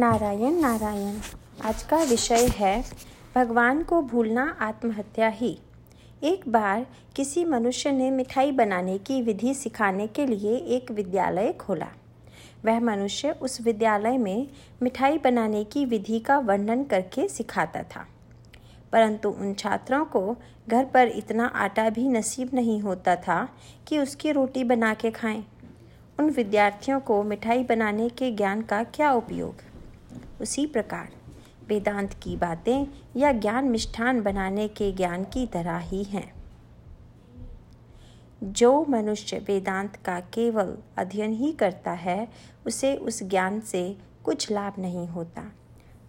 नारायण नारायण। आज का विषय है, भगवान को भूलना आत्महत्या ही। एक बार किसी मनुष्य ने मिठाई बनाने की विधि सिखाने के लिए एक विद्यालय खोला। वह मनुष्य उस विद्यालय में मिठाई बनाने की विधि का वर्णन करके सिखाता था। परंतु उन छात्रों को घर पर इतना आटा भी नसीब नहीं होता था कि उसकी रोटी बना के खाएँ। उन विद्यार्थियों को मिठाई बनाने के ज्ञान का क्या उपयोग? उसी प्रकार। वेदांत की बातें या ज्ञान मिष्ठान बनाने के ज्ञान की तरह ही हैं। जो मनुष्य वेदांत का केवल अध्ययन ही करता है, उसे उस ज्ञान से कुछ लाभ नहीं होता।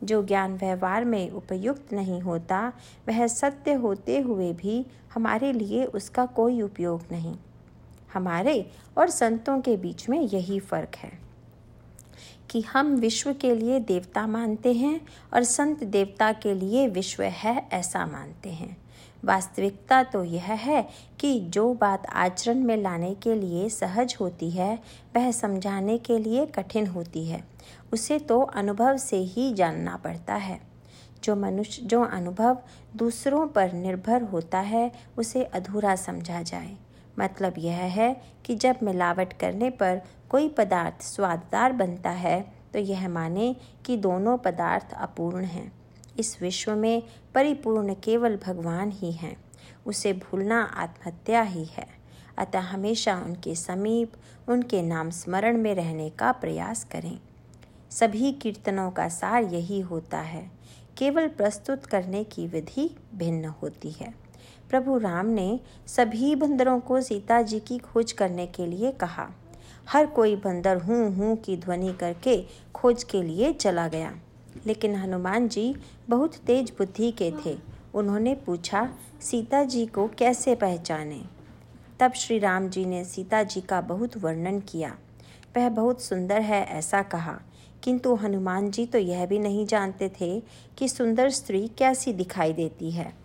जो ज्ञान व्यवहार में उपयुक्त नहीं होता, वह सत्य होते हुए भी हमारे लिए उसका कोई उपयोग नहीं। हमारे और संतों के बीच में यही फ़र्क है। कि हम विश्व के लिए देवता मानते हैं और संत देवता के लिए विश्व है ऐसा मानते हैं। वास्तविकता तो यह है कि जो बात आचरण में लाने के लिए सहज होती है, वह समझाने के लिए कठिन होती है। उसे तो अनुभव से ही जानना पड़ता है। जो मनुष्य, जो अनुभव दूसरों पर निर्भर होता है, उसे अधूरा समझा जाए। मतलब यह है कि जब मिलावट करने पर कोई पदार्थ स्वाददार बनता है तो यह माने कि दोनों पदार्थ अपूर्ण हैं। इस विश्व में परिपूर्ण केवल भगवान ही हैं। उसे भूलना आत्महत्या ही है। अतः हमेशा उनके समीप, उनके नाम स्मरण में रहने का प्रयास करें। सभी कीर्तनों का सार यही होता है। केवल प्रस्तुत करने की विधि भिन्न होती है। प्रभु राम ने सभी बंदरों को सीता जी की खोज करने के लिए कहा। हर कोई बंदर हूँ हूँ की ध्वनि करके खोज के लिए चला गया। लेकिन हनुमान जी बहुत तेज बुद्धि के थे। उन्होंने पूछा, सीता जी को कैसे पहचाने? तब श्री राम जी ने सीता जी का बहुत वर्णन किया। वह बहुत सुंदर है, ऐसा कहा। किंतु हनुमान जी तो यह भी नहीं जानते थे कि सुंदर स्त्री कैसी दिखाई देती है।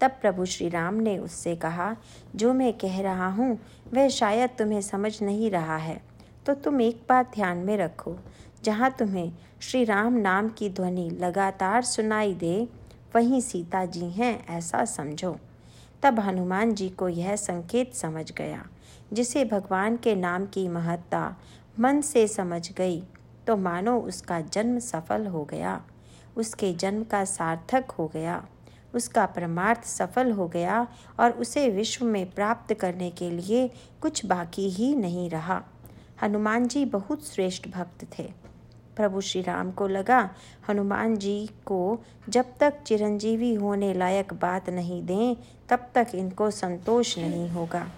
तब प्रभु श्री राम ने उससे कहा, जो मैं कह रहा हूँ, वह शायद तुम्हें समझ नहीं रहा है। तो तुम एक बात ध्यान में रखो, जहाँ तुम्हें श्री राम नाम की ध्वनि लगातार सुनाई दे, वहीं सीता जी हैं ऐसा समझो। तब हनुमान जी को यह संकेत समझ गया। जिसे भगवान के नाम की महत्ता मन से समझ गई तो मानो उसका जन्म सफल हो गया। उसके जन्म का सार्थक हो गया। उसका परमार्थ सफल हो गया और उसे विश्व में प्राप्त करने के लिए कुछ बाकी ही नहीं रहा। हनुमान जी बहुत श्रेष्ठ भक्त थे। प्रभु श्री राम को लगा, हनुमान जी को जब तक चिरंजीवी होने लायक बात नहीं दें, तब तक इनको संतोष नहीं होगा।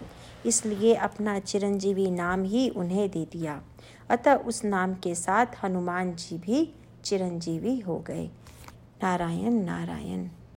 इसलिए अपना चिरंजीवी नाम ही उन्हें दे दिया। अतः उस नाम के साथ हनुमान जी भी चिरंजीवी हो गए। नारायण नारायण।